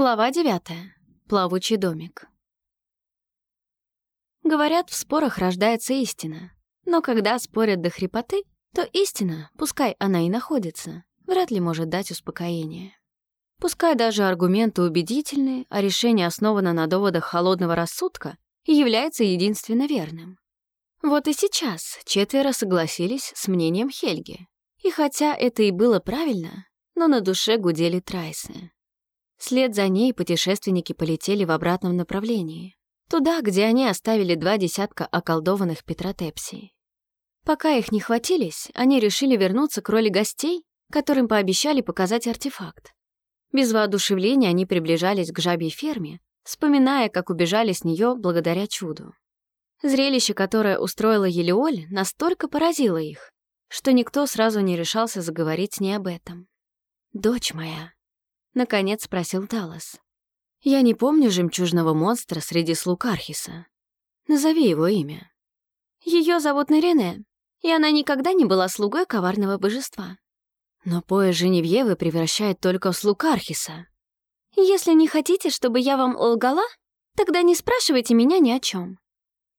Глава девятая. Плавучий домик. Говорят, в спорах рождается истина. Но когда спорят до хрипоты, то истина, пускай она и находится, вряд ли может дать успокоение. Пускай даже аргументы убедительны, а решение основано на доводах холодного рассудка и является единственно верным. Вот и сейчас четверо согласились с мнением Хельги. И хотя это и было правильно, но на душе гудели трайсы. Вслед за ней путешественники полетели в обратном направлении, туда, где они оставили два десятка околдованных петротепсий. Пока их не хватились, они решили вернуться к роли гостей, которым пообещали показать артефакт. Без воодушевления они приближались к жабьей ферме, вспоминая, как убежали с нее благодаря чуду. Зрелище, которое устроила Елеоль, настолько поразило их, что никто сразу не решался заговорить с ней об этом. «Дочь моя», Наконец спросил Талос. «Я не помню жемчужного монстра среди слуг Архиса. Назови его имя». Ее зовут Нарине, и она никогда не была слугой коварного божества. Но пояс Женевьевы превращает только в слуг Архиса. Если не хотите, чтобы я вам лгала, тогда не спрашивайте меня ни о чем.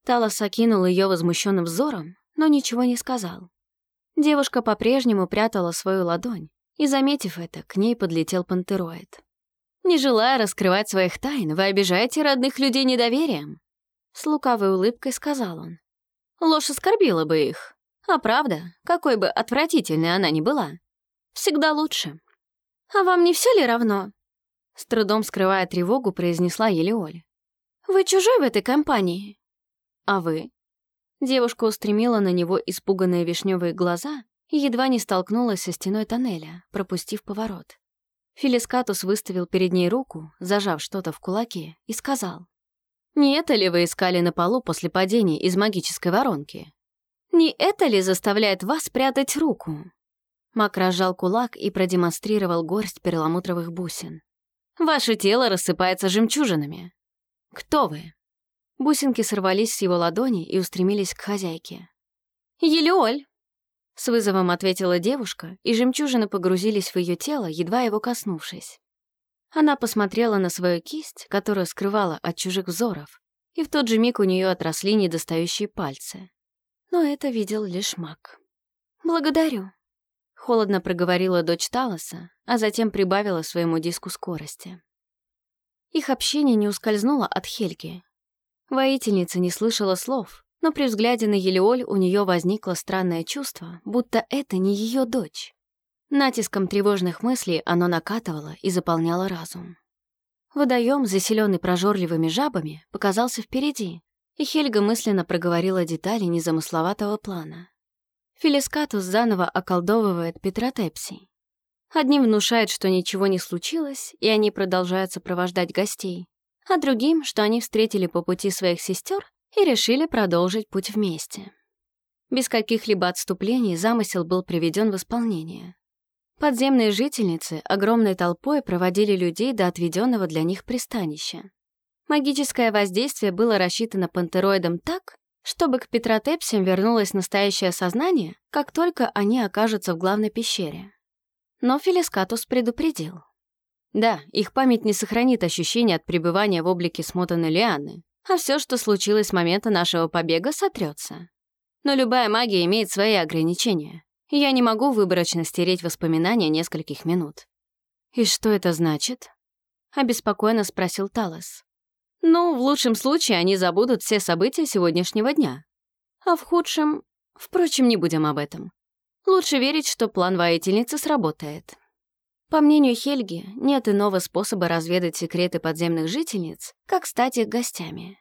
Талос окинул ее возмущенным взором, но ничего не сказал. Девушка по-прежнему прятала свою ладонь, и, заметив это, к ней подлетел пантероид. «Не желая раскрывать своих тайн, вы обижаете родных людей недоверием?» С лукавой улыбкой сказал он. «Ложь оскорбила бы их. А правда, какой бы отвратительной она ни была, всегда лучше. А вам не все ли равно?» С трудом скрывая тревогу, произнесла Елеоль. «Вы чужой в этой компании?» «А вы?» Девушка устремила на него испуганные вишневые глаза и едва не столкнулась со стеной тоннеля, пропустив поворот. Филискатус выставил перед ней руку, зажав что-то в кулаке, и сказал. «Не это ли вы искали на полу после падения из магической воронки? Не это ли заставляет вас прятать руку?» Мак разжал кулак и продемонстрировал горсть перламутровых бусин. «Ваше тело рассыпается жемчужинами. Кто вы?» Бусинки сорвались с его ладони и устремились к хозяйке. «Елеоль, с вызовом ответила девушка, и жемчужины погрузились в ее тело, едва его коснувшись. Она посмотрела на свою кисть, которая скрывала от чужих взоров, и в тот же миг у нее отросли недостающие пальцы. Но это видел лишь маг. «Благодарю», — холодно проговорила дочь Талоса, а затем прибавила своему диску скорости. Их общение не ускользнуло от Хельги. Воительница не слышала слов, но при взгляде на Елеоль у нее возникло странное чувство, будто это не ее дочь. Натиском тревожных мыслей оно накатывало и заполняло разум. Водоем, заселенный прожорливыми жабами, показался впереди, и Хельга мысленно проговорила детали незамысловатого плана. Филискатус заново околдовывает Петра Тепси. Одним внушает, что ничего не случилось, и они продолжают сопровождать гостей, а другим, что они встретили по пути своих сестер и решили продолжить путь вместе. Без каких-либо отступлений замысел был приведен в исполнение. Подземные жительницы огромной толпой проводили людей до отведенного для них пристанища. Магическое воздействие было рассчитано пантероидом так, чтобы к Петротепсиям вернулось настоящее сознание, как только они окажутся в главной пещере. Но Филискатус предупредил. Да, их память не сохранит ощущения от пребывания в облике смотанной лианы, а все, что случилось с момента нашего побега, сотрется. Но любая магия имеет свои ограничения. Я не могу выборочно стереть воспоминания нескольких минут. «И что это значит?» — обеспокоенно спросил Талос. «Ну, в лучшем случае они забудут все события сегодняшнего дня. А в худшем... Впрочем, не будем об этом. Лучше верить, что план воительницы сработает. По мнению Хельги, нет иного способа разведать секреты подземных жительниц, как стать их гостями.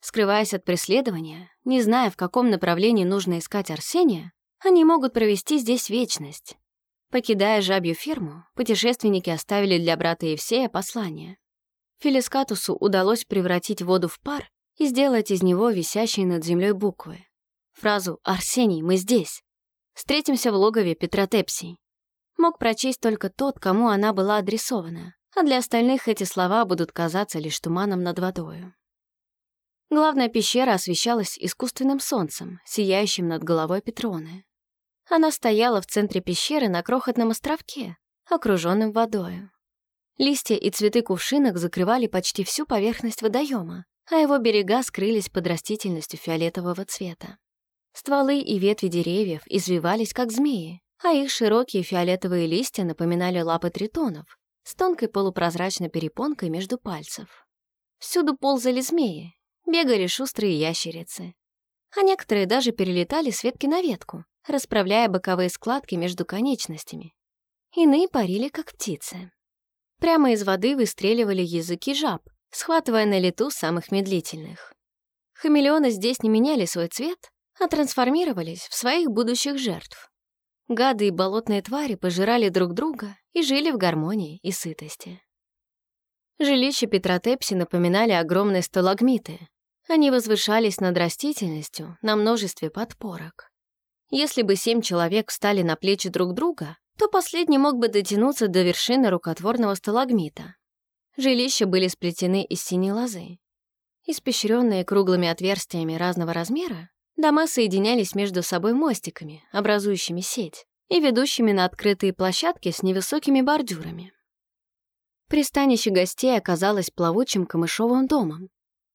Скрываясь от преследования, не зная, в каком направлении нужно искать Арсения, они могут провести здесь вечность. Покидая жабью ферму, путешественники оставили для брата Евсея послание. Филискатусу удалось превратить воду в пар и сделать из него висящие над землей буквы. Фразу «Арсений, мы здесь!» Встретимся в логове Петротепсий мог прочесть только тот, кому она была адресована, а для остальных эти слова будут казаться лишь туманом над водою. Главная пещера освещалась искусственным солнцем, сияющим над головой Петроны. Она стояла в центре пещеры на крохотном островке, окруженном водою. Листья и цветы кувшинок закрывали почти всю поверхность водоема, а его берега скрылись под растительностью фиолетового цвета. Стволы и ветви деревьев извивались, как змеи, а их широкие фиолетовые листья напоминали лапы тритонов с тонкой полупрозрачной перепонкой между пальцев. Всюду ползали змеи, бегали шустрые ящерицы. А некоторые даже перелетали с ветки на ветку, расправляя боковые складки между конечностями. Иные парили, как птицы. Прямо из воды выстреливали языки жаб, схватывая на лету самых медлительных. Хамелеоны здесь не меняли свой цвет, а трансформировались в своих будущих жертв. Гады и болотные твари пожирали друг друга и жили в гармонии и сытости. Жилища Петротепси напоминали огромные сталагмиты. Они возвышались над растительностью на множестве подпорок. Если бы семь человек встали на плечи друг друга, то последний мог бы дотянуться до вершины рукотворного сталагмита. Жилища были сплетены из синей лозы. Испещренные круглыми отверстиями разного размера, дома соединялись между собой мостиками, образующими сеть, и ведущими на открытые площадки с невысокими бордюрами. Пристанище гостей оказалось плавучим камышовым домом,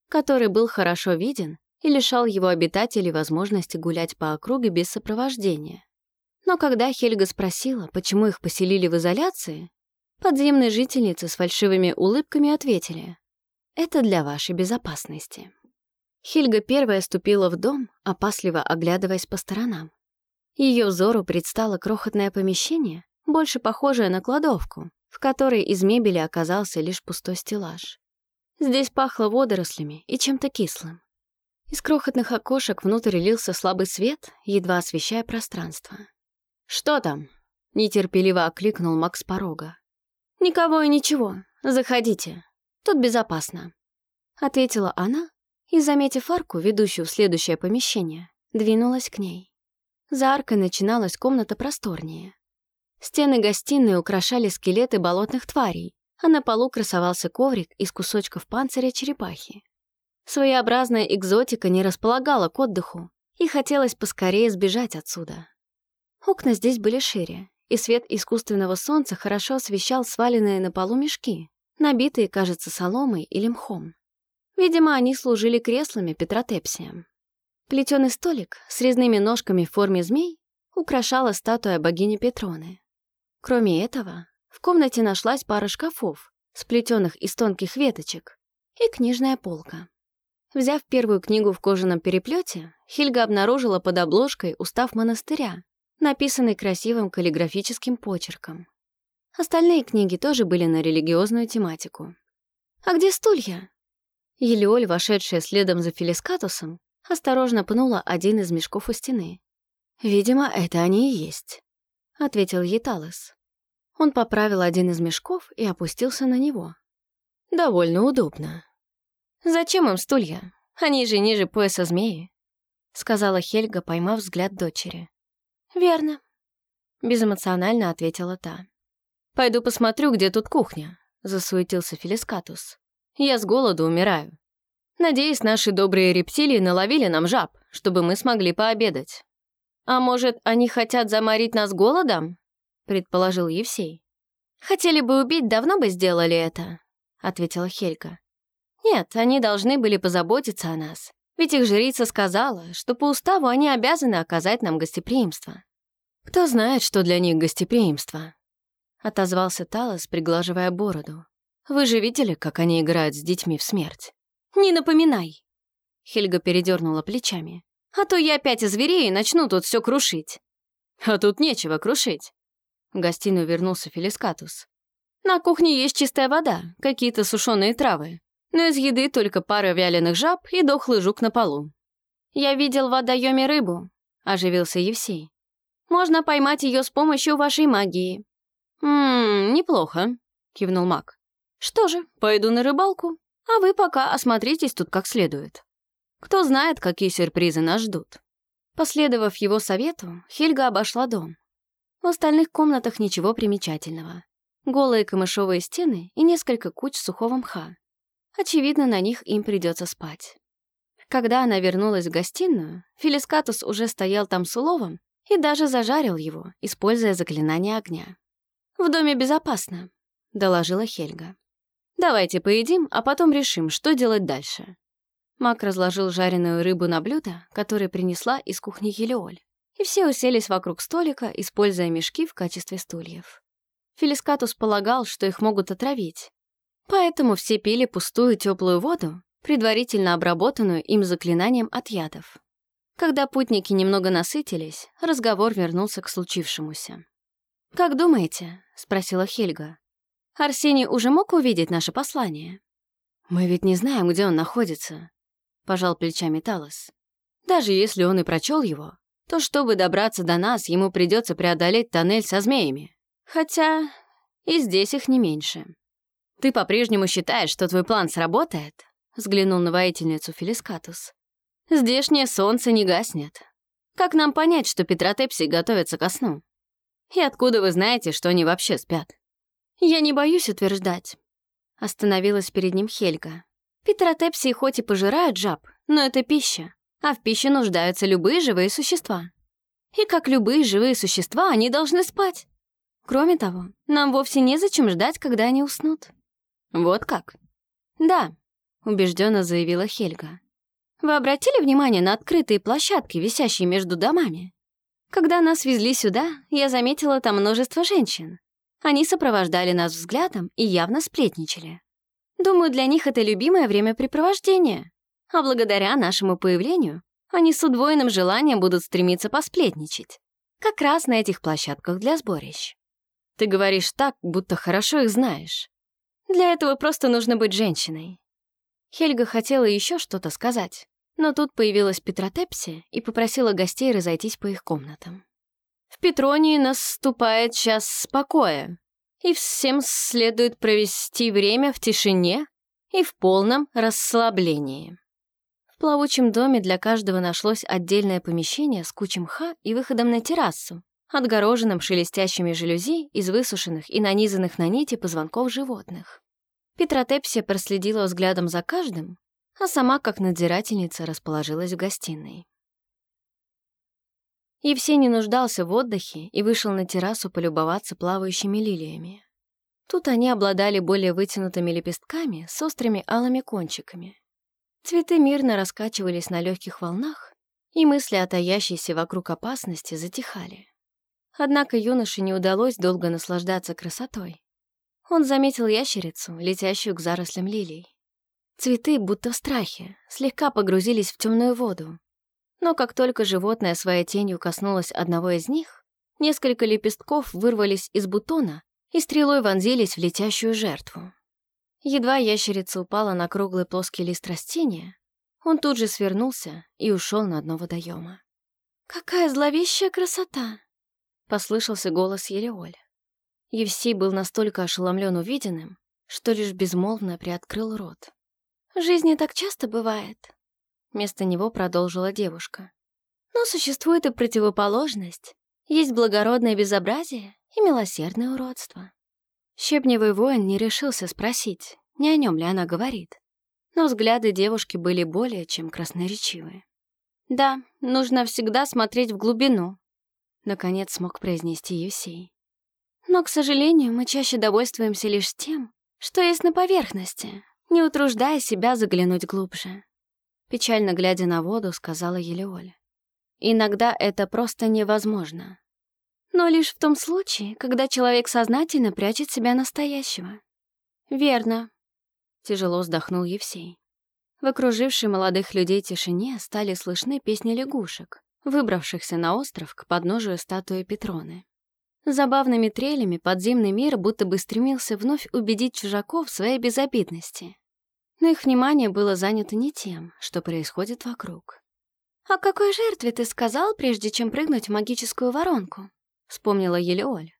который был хорошо виден и лишал его обитателей возможности гулять по округе без сопровождения. Но когда Хельга спросила, почему их поселили в изоляции, подземные жительницы с фальшивыми улыбками ответили «Это для вашей безопасности». Хельга первая ступила в дом, опасливо оглядываясь по сторонам. Ее взору предстало крохотное помещение, больше похожее на кладовку, в которой из мебели оказался лишь пустой стеллаж. Здесь пахло водорослями и чем-то кислым. Из крохотных окошек внутрь лился слабый свет, едва освещая пространство. «Что там?» — нетерпеливо окликнул Макс порога. «Никого и ничего. Заходите. Тут безопасно», — ответила она и, заметив арку, ведущую в следующее помещение, двинулась к ней. За аркой начиналась комната просторнее. Стены гостиной украшали скелеты болотных тварей, а на полу красовался коврик из кусочков панциря черепахи. Своеобразная экзотика не располагала к отдыху, и хотелось поскорее сбежать отсюда. Окна здесь были шире, и свет искусственного солнца хорошо освещал сваленные на полу мешки, набитые, кажется, соломой или мхом. Видимо, они служили креслами Петротепсиям. Плетеный столик с резными ножками в форме змей украшала статуя богини Петроны. Кроме этого, в комнате нашлась пара шкафов, сплетенных из тонких веточек, и книжная полка. Взяв первую книгу в кожаном переплете, Хильга обнаружила под обложкой устав монастыря, написанный красивым каллиграфическим почерком. Остальные книги тоже были на религиозную тематику. «А где стулья?» Елеоль, вошедшая следом за Фелискатусом, осторожно пнула один из мешков у стены. «Видимо, это они и есть», — ответил ей. Он поправил один из мешков и опустился на него. «Довольно удобно». «Зачем им стулья? Они же ниже пояса змеи», — сказала Хельга, поймав взгляд дочери. «Верно», — безэмоционально ответила та. «Пойду посмотрю, где тут кухня», — засуетился Фелискатус. «Я с голоду умираю. Надеюсь, наши добрые рептилии наловили нам жаб, чтобы мы смогли пообедать». «А может, они хотят заморить нас голодом?» — предположил Евсей. «Хотели бы убить, давно бы сделали это», — ответила Хелька. «Нет, они должны были позаботиться о нас, ведь их жрица сказала, что по уставу они обязаны оказать нам гостеприимство». «Кто знает, что для них гостеприимство?» — отозвался Талос, приглаживая бороду. «Вы же видели, как они играют с детьми в смерть?» «Не напоминай!» Хельга передернула плечами. А то я опять озверею и начну тут все крушить. А тут нечего крушить. В гостиную вернулся Фелискатус. На кухне есть чистая вода, какие-то сушеные травы. Но из еды только пара вяленых жаб и дохлый жук на полу. «Я видел в водоеме рыбу», — оживился Евсей. «Можно поймать ее с помощью вашей магии». «Ммм, неплохо», — кивнул маг. «Что же, пойду на рыбалку, а вы пока осмотритесь тут как следует». Кто знает, какие сюрпризы нас ждут. Последовав его совету, Хельга обошла дом. В остальных комнатах ничего примечательного. Голые камышовые стены и несколько куч сухого мха. Очевидно, на них им придется спать. Когда она вернулась в гостиную, Фелискатус уже стоял там с уловом и даже зажарил его, используя заклинание огня. «В доме безопасно», — доложила Хельга. «Давайте поедим, а потом решим, что делать дальше». Мак разложил жареную рыбу на блюдо, которое принесла из кухни Елеоль, и все уселись вокруг столика, используя мешки в качестве стульев. Фелискатус полагал, что их могут отравить, поэтому все пили пустую теплую воду, предварительно обработанную им заклинанием от ядов. Когда путники немного насытились, разговор вернулся к случившемуся. «Как думаете?» — спросила Хельга. «Арсений уже мог увидеть наше послание?» «Мы ведь не знаем, где он находится», — пожал плечами Талос. «Даже если он и прочел его, то чтобы добраться до нас, ему придется преодолеть тоннель со змеями. Хотя и здесь их не меньше. Ты по-прежнему считаешь, что твой план сработает?» — взглянул на воительницу Фелискатус. «Здешнее солнце не гаснет. Как нам понять, что Петротепси готовится ко сну? И откуда вы знаете, что они вообще спят?» «Я не боюсь утверждать», — остановилась перед ним Хельга. «Петротепсии хоть и пожирают жаб, но это пища, а в пище нуждаются любые живые существа. И как любые живые существа, они должны спать. Кроме того, нам вовсе незачем ждать, когда они уснут». «Вот как?» «Да», — убежденно заявила Хельга. «Вы обратили внимание на открытые площадки, висящие между домами? Когда нас везли сюда, я заметила там множество женщин. Они сопровождали нас взглядом и явно сплетничали. Думаю, для них это любимое времяпрепровождение. А благодаря нашему появлению они с удвоенным желанием будут стремиться посплетничать. Как раз на этих площадках для сборищ. Ты говоришь так, будто хорошо их знаешь. Для этого просто нужно быть женщиной. Хельга хотела еще что-то сказать, но тут появилась Петротепсия и попросила гостей разойтись по их комнатам. В Петронии наступает час спокоя, и всем следует провести время в тишине и в полном расслаблении. В плавучем доме для каждого нашлось отдельное помещение с кучей мха и выходом на террасу, отгороженным шелестящими жалюзи из высушенных и нанизанных на нити позвонков животных. Петротепсия проследила взглядом за каждым, а сама, как надзирательница, расположилась в гостиной. Евсений нуждался в отдыхе и вышел на террасу полюбоваться плавающими лилиями. Тут они обладали более вытянутыми лепестками с острыми алыми кончиками. Цветы мирно раскачивались на легких волнах, и мысли о таящейся вокруг опасности затихали. Однако юноше не удалось долго наслаждаться красотой. Он заметил ящерицу, летящую к зарослям лилий. Цветы, будто в страхе, слегка погрузились в темную воду. Но как только животное своей тенью коснулось одного из них, несколько лепестков вырвались из бутона и стрелой вонзились в летящую жертву. Едва ящерица упала на круглый плоский лист растения, он тут же свернулся и ушел на дно водоема. «Какая зловещая красота!» — послышался голос Ереоля. Евсей был настолько ошеломлен увиденным, что лишь безмолвно приоткрыл рот. В жизни так часто бывает. Вместо него продолжила девушка. Но существует и противоположность. Есть благородное безобразие и милосердное уродство. Щебневый воин не решился спросить, не о нем ли она говорит. Но взгляды девушки были более чем красноречивые. «Да, нужно всегда смотреть в глубину», — наконец смог произнести Евсей. «Но, к сожалению, мы чаще довольствуемся лишь тем, что есть на поверхности, не утруждая себя заглянуть глубже. Печально глядя на воду, сказала Елеоля. Иногда это просто невозможно. Но лишь в том случае, когда человек сознательно прячет себя настоящего. Верно. Тяжело вздохнул Евсей. В окружившей молодых людей тишине стали слышны песни лягушек, выбравшихся на остров к подножию статуи Петроны. Забавными трелями подземный мир будто бы стремился вновь убедить чужаков в своей безобидности. Но их внимание было занято не тем, что происходит вокруг. «О какой жертве ты сказал, прежде чем прыгнуть в магическую воронку?» — вспомнила Елеоль.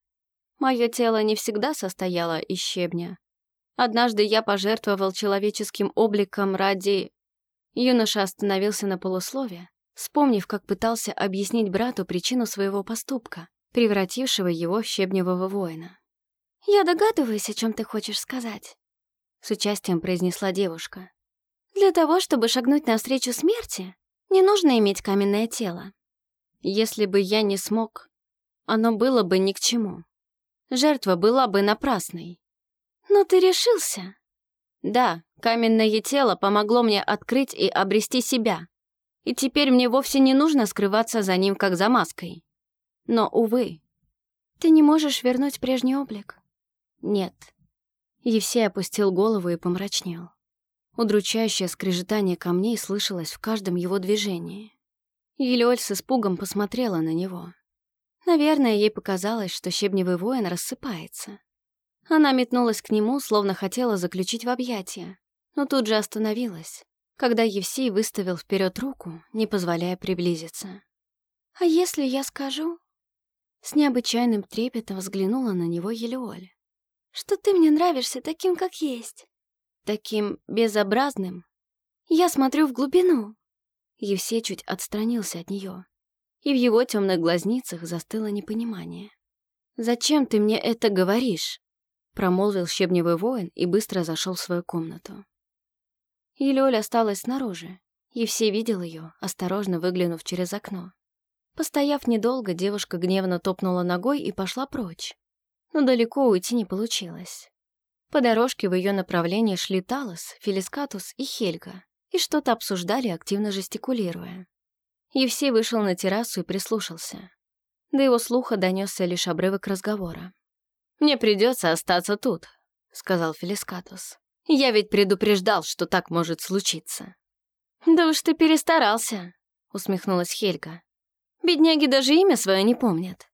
«Мое тело не всегда состояло из щебня. Однажды я пожертвовал человеческим обликом ради...» Юноша остановился на полуслове, вспомнив, как пытался объяснить брату причину своего поступка превратившего его в щебневого воина. «Я догадываюсь, о чем ты хочешь сказать», — с участием произнесла девушка. «Для того, чтобы шагнуть навстречу смерти, не нужно иметь каменное тело. Если бы я не смог, оно было бы ни к чему. Жертва была бы напрасной. Но ты решился? Да, каменное тело помогло мне открыть и обрести себя. И теперь мне вовсе не нужно скрываться за ним, как за маской. Но, увы, ты не можешь вернуть прежний облик. Нет. Евсей опустил голову и помрачнел. Удручающее скрежетание камней слышалось в каждом его движении. Елёль с испугом посмотрела на него. Наверное, ей показалось, что щебневый воин рассыпается. Она метнулась к нему, словно хотела заключить в объятия, но тут же остановилась, когда Евсей выставил вперед руку, не позволяя приблизиться. «А если я скажу?» С необычайным трепетом взглянула на него Елеоль. «Что ты мне нравишься таким, как есть?» «Таким безобразным?» «Я смотрю в глубину», Евсей чуть отстранился от нее, и в его темных глазницах застыло непонимание. «Зачем ты мне это говоришь?» промолвил щебневый воин и быстро зашел в свою комнату. Елёль осталась снаружи. Евсей видел ее, осторожно выглянув через окно. Постояв недолго, девушка гневно топнула ногой и пошла прочь. Но далеко уйти не получилось. По дорожке в ее направлении шли Талос, Фелискатус и Хельга, и что-то обсуждали, активно жестикулируя. Евсей вышел на террасу и прислушался. До его слуха донесся лишь обрывок разговора. «Мне придется остаться тут», — сказал Фелискатус. «Я ведь предупреждал, что так может случиться». «Да уж ты перестарался», — усмехнулась Хельга. «Бедняги даже имя свое не помнят».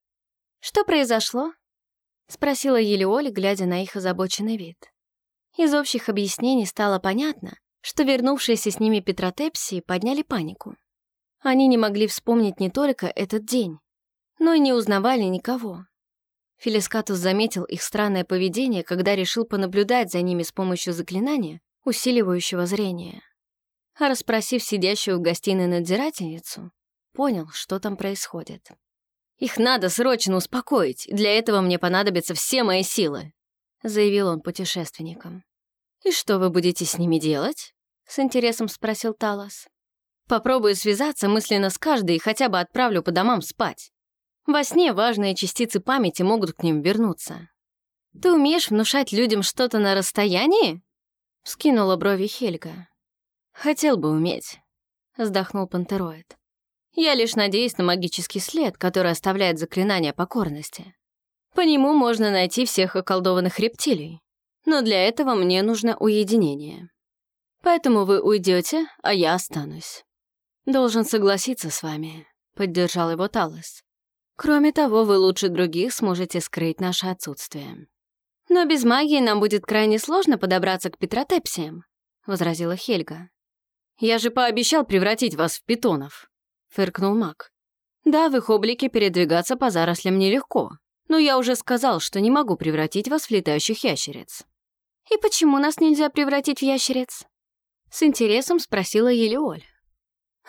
«Что произошло?» — спросила Елеоли, глядя на их озабоченный вид. Из общих объяснений стало понятно, что вернувшиеся с ними Петротепсии подняли панику. Они не могли вспомнить не только этот день, но и не узнавали никого. Фелискатус заметил их странное поведение, когда решил понаблюдать за ними с помощью заклинания, усиливающего зрение. А расспросив сидящую в гостиной надзирательницу, понял, что там происходит. «Их надо срочно успокоить, для этого мне понадобятся все мои силы», заявил он путешественникам. «И что вы будете с ними делать?» — с интересом спросил Талос. «Попробую связаться мысленно с каждой и хотя бы отправлю по домам спать. Во сне важные частицы памяти могут к ним вернуться. Ты умеешь внушать людям что-то на расстоянии?» — вскинула брови Хельга. «Хотел бы уметь», — вздохнул пантероид. «Я лишь надеюсь на магический след, который оставляет заклинание покорности. По нему можно найти всех околдованных рептилий но для этого мне нужно уединение. Поэтому вы уйдете, а я останусь. Должен согласиться с вами, поддержал его Талос. Кроме того, вы лучше других сможете скрыть наше отсутствие. Но без магии нам будет крайне сложно подобраться к Петротепсиям, возразила Хельга. Я же пообещал превратить вас в питонов, фыркнул маг. Да, в их облике передвигаться по зарослям нелегко, но я уже сказал, что не могу превратить вас в летающих ящериц. «И почему нас нельзя превратить в ящериц?» С интересом спросила Елеоль.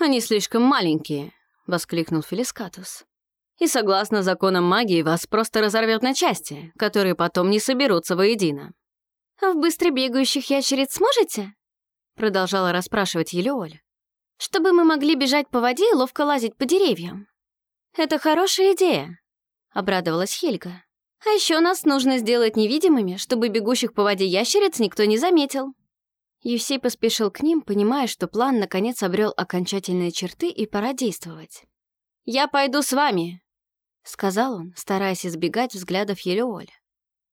«Они слишком маленькие», — воскликнул Фелискатус. «И согласно законам магии вас просто разорвет на части, которые потом не соберутся воедино». «А в быстро бегающих ящериц сможете?» Продолжала расспрашивать Елеоль. «Чтобы мы могли бежать по воде и ловко лазить по деревьям». «Это хорошая идея», — обрадовалась Хельга. А еще нас нужно сделать невидимыми, чтобы бегущих по воде ящериц никто не заметил». Евсей поспешил к ним, понимая, что план наконец обрел окончательные черты и пора действовать. «Я пойду с вами», — сказал он, стараясь избегать взглядов Елеоль.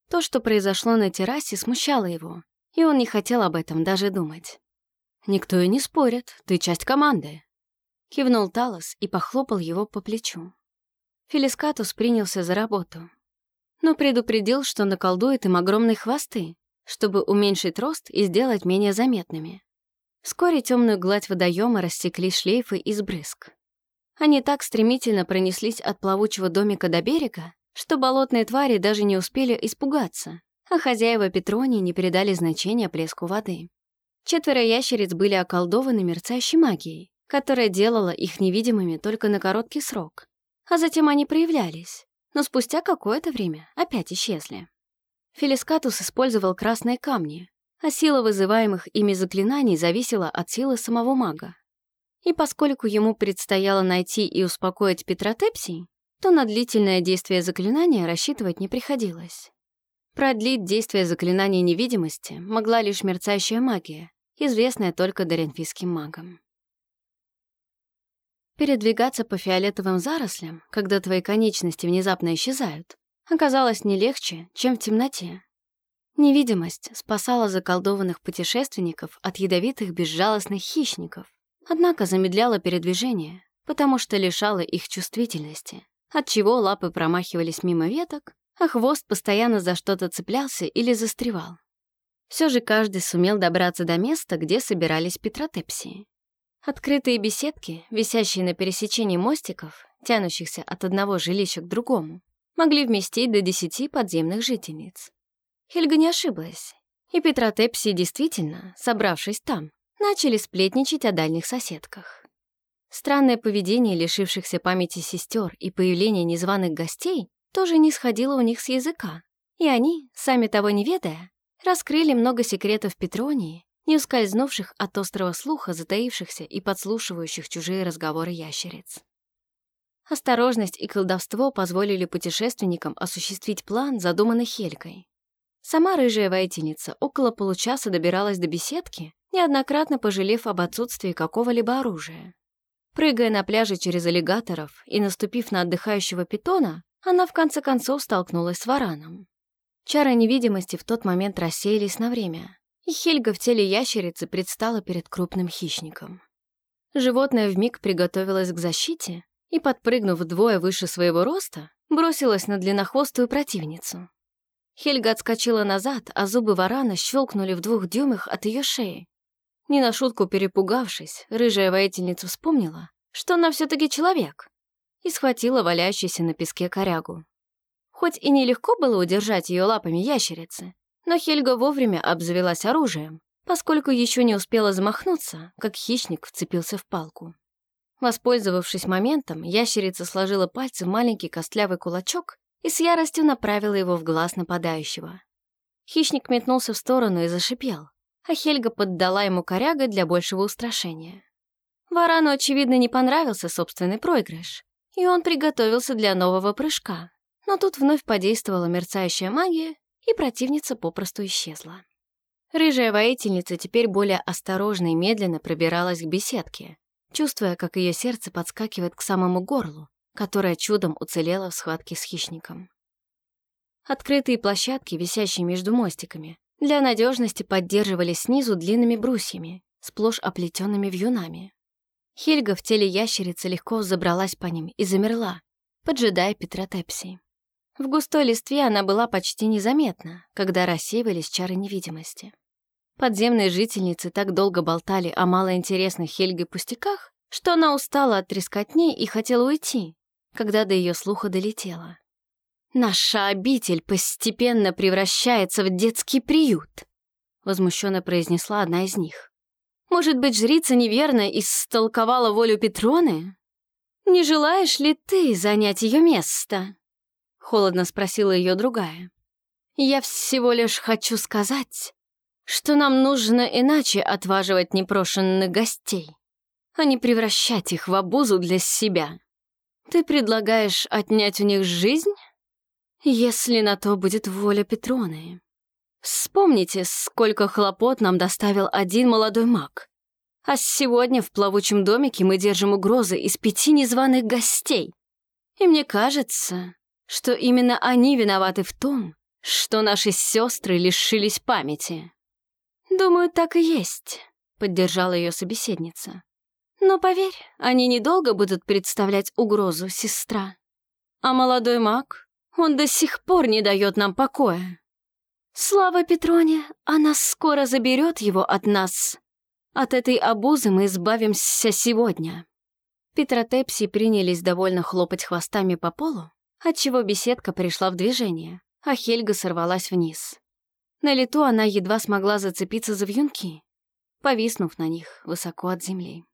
То, что произошло на террасе, смущало его, и он не хотел об этом даже думать. «Никто и не спорит, ты часть команды», — кивнул Талос и похлопал его по плечу. Фелискатус принялся за работу но предупредил, что наколдует им огромные хвосты, чтобы уменьшить рост и сделать менее заметными. Вскоре темную гладь водоема рассекли шлейфы из брызг. Они так стремительно пронеслись от плавучего домика до берега, что болотные твари даже не успели испугаться, а хозяева Петрони не передали значения плеску воды. Четверо ящериц были околдованы мерцающей магией, которая делала их невидимыми только на короткий срок, а затем они проявлялись, но спустя какое-то время опять исчезли. Фелискатус использовал красные камни, а сила вызываемых ими заклинаний зависела от силы самого мага. И поскольку ему предстояло найти и успокоить Петротепсий, то на длительное действие заклинания рассчитывать не приходилось. Продлить действие заклинания невидимости могла лишь мерцающая магия, известная только доренфийским магам. Передвигаться по фиолетовым зарослям, когда твои конечности внезапно исчезают, оказалось не легче, чем в темноте. Невидимость спасала заколдованных путешественников от ядовитых безжалостных хищников, однако замедляла передвижение, потому что лишала их чувствительности, отчего лапы промахивались мимо веток, а хвост постоянно за что-то цеплялся или застревал. Все же каждый сумел добраться до места, где собирались петротепсии. Открытые беседки, висящие на пересечении мостиков, тянущихся от одного жилища к другому, могли вместить до десяти подземных жительниц. Хельга не ошиблась, и Петротепсии действительно, собравшись там, начали сплетничать о дальних соседках. Странное поведение лишившихся памяти сестер и появление незваных гостей тоже не сходило у них с языка, и они, сами того не ведая, раскрыли много секретов Петронии не ускользнувших от острого слуха, затаившихся и подслушивающих чужие разговоры ящериц. Осторожность и колдовство позволили путешественникам осуществить план, задуманный Хелькой. Сама рыжая воительница около получаса добиралась до беседки, неоднократно пожалев об отсутствии какого-либо оружия. Прыгая на пляже через аллигаторов и наступив на отдыхающего питона, она в конце концов столкнулась с вараном. Чары невидимости в тот момент рассеялись на время, и Хельга в теле ящерицы предстала перед крупным хищником. Животное вмиг приготовилось к защите и, подпрыгнув вдвое выше своего роста, бросилось на длиннохвостую противницу. Хельга отскочила назад, а зубы варана щелкнули в двух дюймах от ее шеи. Не на шутку перепугавшись, рыжая воительница вспомнила, что она все таки человек, и схватила валяющийся на песке корягу. Хоть и нелегко было удержать ее лапами ящерицы, но Хельга вовремя обзавелась оружием, поскольку еще не успела замахнуться, как хищник вцепился в палку. Воспользовавшись моментом, ящерица сложила пальцы в маленький костлявый кулачок и с яростью направила его в глаз нападающего. Хищник метнулся в сторону и зашипел, а Хельга поддала ему коряга для большего устрашения. Варану, очевидно, не понравился собственный проигрыш, и он приготовился для нового прыжка. Но тут вновь подействовала мерцающая магия, и противница попросту исчезла. Рыжая воительница теперь более осторожно и медленно пробиралась к беседке, чувствуя, как ее сердце подскакивает к самому горлу, которое чудом уцелело в схватке с хищником. Открытые площадки, висящие между мостиками, для надежности поддерживались снизу длинными брусьями, сплошь оплетенными вьюнами. Хельга в теле ящерицы легко забралась по ним и замерла, поджидая Петротепсии. В густой листве она была почти незаметна, когда рассеивались чары невидимости. Подземные жительницы так долго болтали о малоинтересных Хельге пустяках, что она устала от трескотни и хотела уйти, когда до ее слуха долетело. «Наша обитель постепенно превращается в детский приют», — возмущенно произнесла одна из них. «Может быть, жрица неверно истолковала волю Петроны? Не желаешь ли ты занять ее место?» Холодно спросила ее другая. «Я всего лишь хочу сказать, что нам нужно иначе отваживать непрошенных гостей, а не превращать их в обузу для себя. Ты предлагаешь отнять у них жизнь? Если на то будет воля Петроны. Вспомните, сколько хлопот нам доставил один молодой маг. А сегодня в плавучем домике мы держим угрозы из пяти незваных гостей. И мне кажется, что именно они виноваты в том, что наши сестры лишились памяти. «Думаю, так и есть», — поддержала ее собеседница. «Но поверь, они недолго будут представлять угрозу, сестра. А молодой маг, он до сих пор не дает нам покоя. Слава Петроне, она скоро заберет его от нас. От этой обузы мы избавимся сегодня». Петротепси принялись довольно хлопать хвостами по полу, отчего беседка пришла в движение, а Хельга сорвалась вниз. На лету она едва смогла зацепиться за вьюнки, повиснув на них высоко от земли.